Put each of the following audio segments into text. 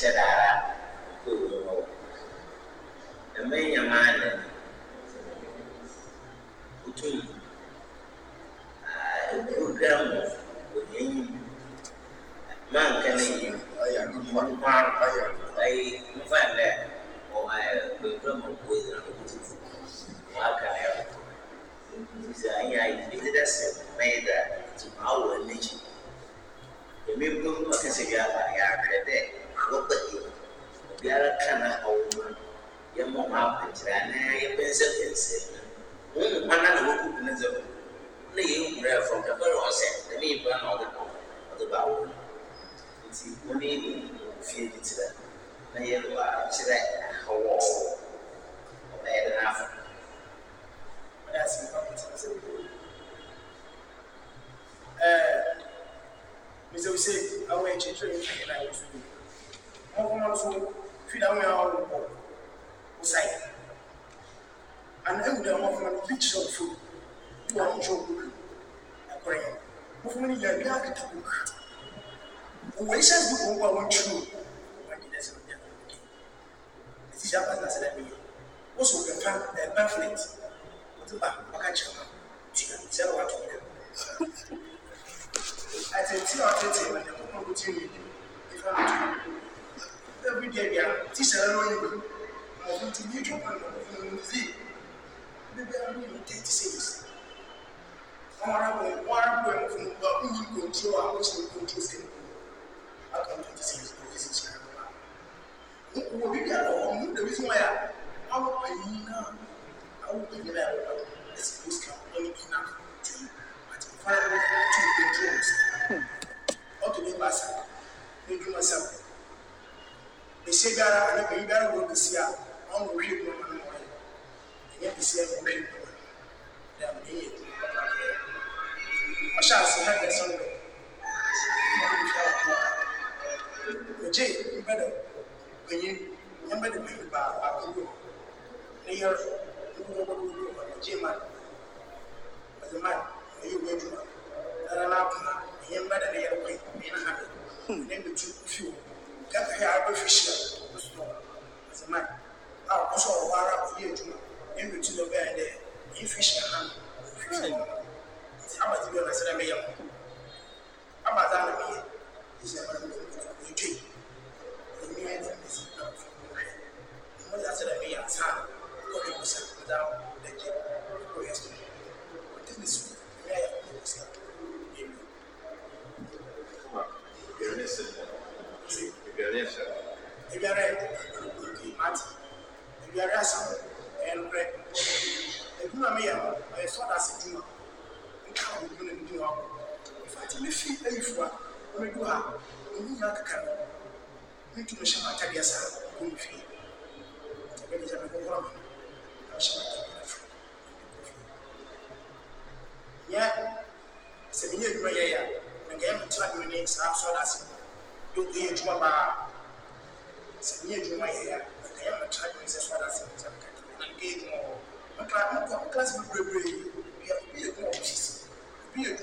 to that obiara ka na ɔwɔ mu yɛma ɔmo akɔkyerɛ anaa yɛbɛnsɛbɛnsɛ wɔn mu kwan na wɔkɔ bu ne dɛm na yɛ nwura fam ɛbɛ na ɔsɛ dɛm yi ba na ɔde ba ɔde ba awɔ mu nti wɔn yi ni fie bi tira na yɛ wɔ akyerɛ ahɔwɔ ɔbɛyɛ dɛ n'afɔ. Mr. Hussein, I will change your name and I will do. How come I'm so Filamu ya all over. Usai. And I would have offered rich on food. You are much open. Akọrẹ. Mo fún mi ní yẹn bí akita kú. Òwò iṣẹ́ ìdúgbò ń wá wọn tú. Wọ́n di ẹsẹ̀ lóde àwọn ọmọdé. Ètí ìṣe àbáta sílẹ̀ mi yẹ. Ó sọ pé pa ẹ̀ pamphlet. Ó ti bá wákàtí ọ̀ma. Tìyà tí ẹ̀rọ wà tó yẹ. Àtẹ̀tí ọ̀tẹ̀tẹ̀ ìrìnàjò kúkúrú tí mi ìfọ̀nà tó yẹ every day bia ti sẹ ẹrọ yìí wẹ ọdún ti ní ìjọba ní ọdún fún mi sí bíbí ẹrọ yìí thirty six wọn ara bọ wọn ara bọ ẹmu fún mi wọn kún yìí kòntúrò a wọn sì ní kòntúrò sí ẹmu aka twenty six kò fi six kàn wá wọ bíbí ẹrọ wọn mú dèbí fún wa yà awọ ẹyin náà awọ ẹyin náà yà wọ ẹsẹ kò sí kàn wọn ní iná tó àti fáwọn tó kòntúrò sí ọtún ní bá sá ní besia biara ne bɛyi biara wɔ besia a ɔmo hwɛ mu na ɔmo yɛ ɛnyɛ na ɔhwɛ mu na ɛmu ɛyɛ ɔhyɛ ase ha kɛse no ɛmu ɔmo hwɛ ɔmo ogye mbɛ dɛ panyin mbɛ dɛ panyin baa kaka ya abɛhwehwɛ ɔbɛsɔ asɛma a ɔkɔsɔ ɔwɔ ara ɔyɛ adwuma ɛnu ti dɔ bɛyɛ dɛ ɛyɛ fihwɛ ha no ama ti bi ɔna sɛ dɛ meyɛ ho ama dɛ ana meyɛ ɛhyɛ ama dɛ fua ɔbɛdu ha ɛmu nyinaa keka no mentumi hyɛ m'atadeɛ saa nkɔ me fie ɛbɛde gya mekɔkora ma na hyɛ m'atadeɛ no firi nyɛ sɛ menyɛ adwuma yɛyɛ a menkɛyɛ mentena dwene ne saa sɔ da ase donkɛyɛ adwuma baa sɛ menyɛ adwuma yɛyɛ a menkɛyɛ mentena dwene sɛ sɔ da ase sɛ menkɛyɛ adwuma hɔ mekra mekɔ mekra sɛ bebrɛbree bia obi yɛ adwuma wɔ hye Yeah.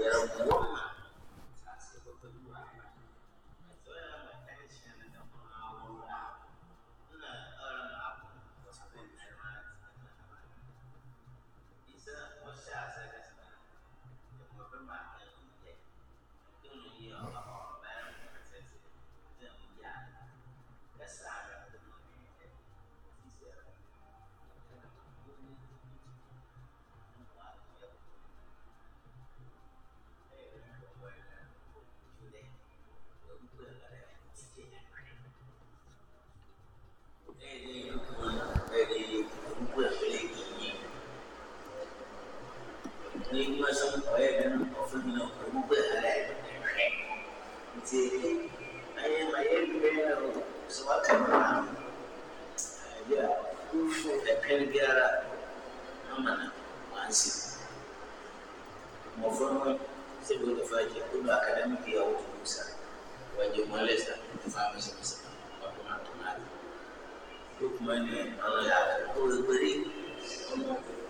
they're academic year with Musa, when you molest the farmers in Musa, what you want to marry. Lukman ní àwọn ìyàwó tó rí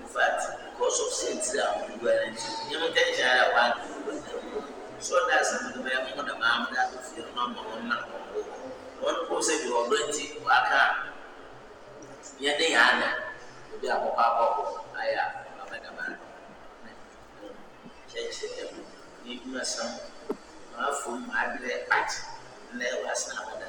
in fact because of sin ti àwọn ìlú ẹ̀rẹ́ ti ní wọ́n tẹ̀ ṣe ara so that's something bẹ́ẹ̀ mú ọ̀dà máa ń dá tó fi ọmọ ọmọ ọmọ náà wọ́n kó sẹ́bi ọ̀rẹ́ ti wá ká yẹn ní yàrá náà ebi akɔkɔ akɔkɔ aya ɔbɛ dama kyɛnkyɛ ɛmu n'edwuma sam w'afɔ mu abilɛ pati nnɛ w'asena abada.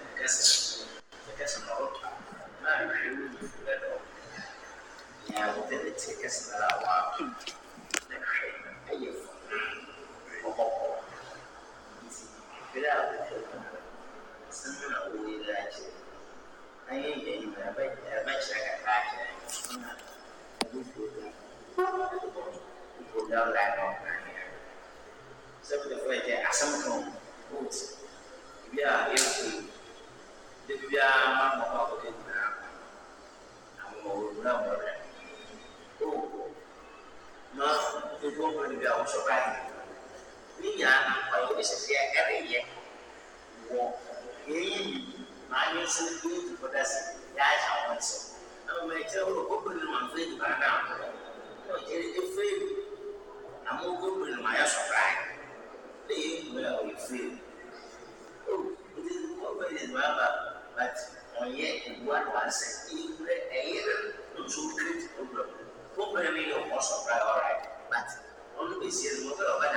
Thank you. bebree a wɔhyɛ ɔbaa yɛ ne nyinaa ɔyɛ obi hyɛhyɛ ɛreyɛ wɔ yɛn yi maame nso yɛ dukɔ da se yɛahyɛ wɔn so na wɔn akyerɛ wɔn. 一些模特呗。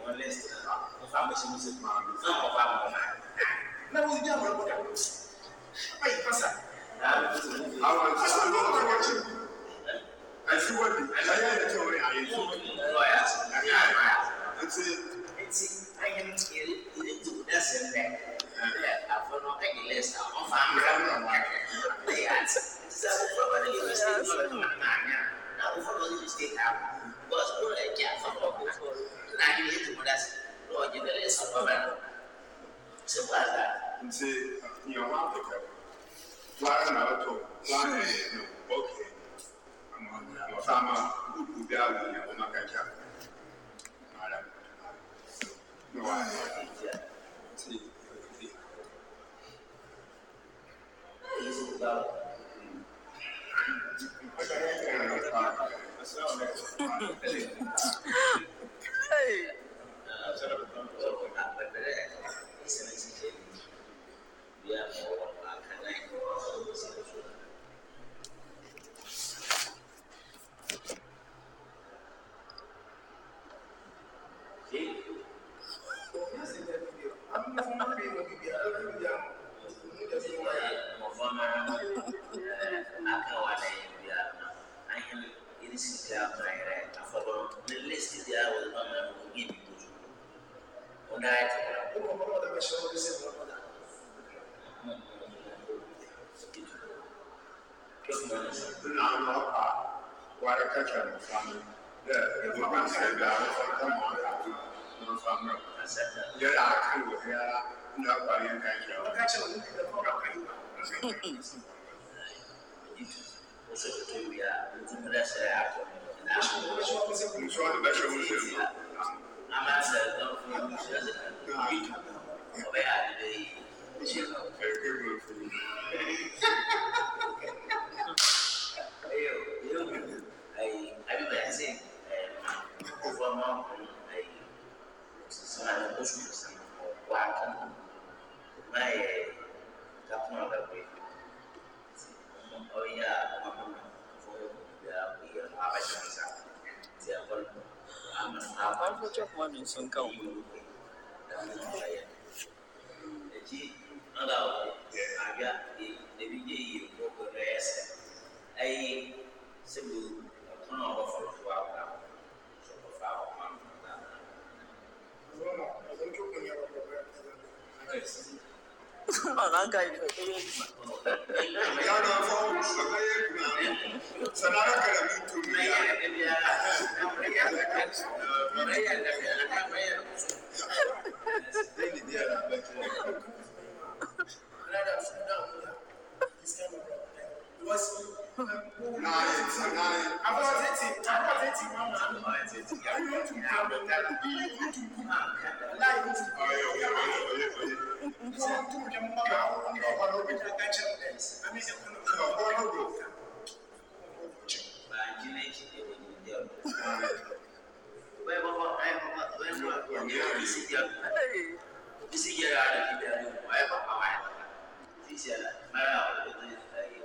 more or less uh, if I'm a music man, if I'm a man, now we'll be a man. Wait, Pastor. I want to know what I'm watching. I feel what I am doing. I am doing. I am doing. I am doing. That's in there. I feel not any less. I'm a family. Yes. So, probably you mistake. I'm not. Now, probably you mistake. Because, like, yeah, I'm not na ile yetu mrasi roje mbele ya baba sebaza nti ni wa afrika wa na watu wa na okay ama sama gudu da ni ya kuma kaka mara no wa nti Yesu da. Thank you. Hey! nna anọ in sun kan mu Thank you sanara kala min tun bɛ yan. Hey.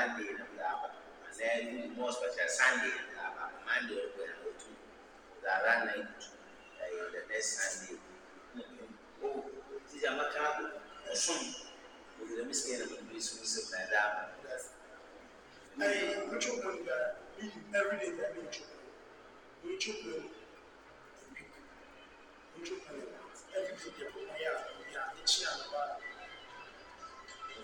Friday na mdaba anaa more special Sunday na mdaba Monday ɔbɛ na otu ɔdara na etu ɛyɛ the next Sunday o titi amaka do ɔsom ɔdara mi sikɛ na mo bi so sɛ na ɛda ama. Ayi ɔtɔ mo ni gara yi every day na mi ɔtɔ mo ni ɔtɔ mo ni ɔtɔ mo ni every day na mo ayɛ a ɔyɛ a ɛkyi a ɔba.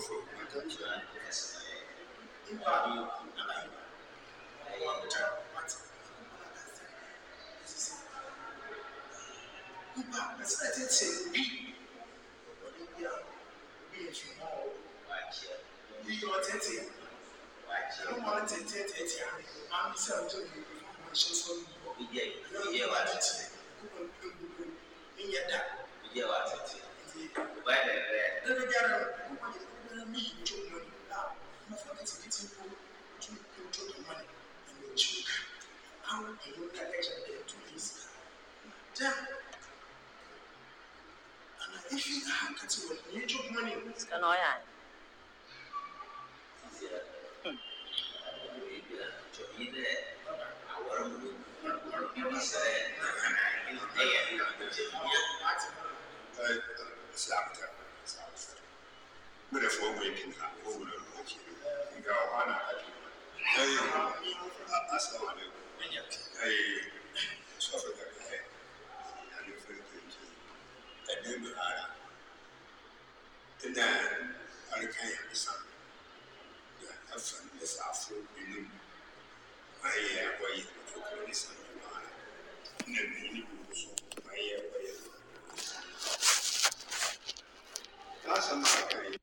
for my country and because in value need to Assalamu alaikum. Hey, Prophet Akare, I refer to you. Ẹ̀dẹ́ mi ara. Ẹ̀dá àríkà yẹn mi sàn. Yà á fẹ́ mi sá fún mi nù. Máa yẹ àwọ̀ yẹn mi tó kọ́ ní sàn mi máa rà. Nà mí ní gbogbo sọ, máa yẹ àwọ̀ yẹn mi. Lásán máa kà yẹn.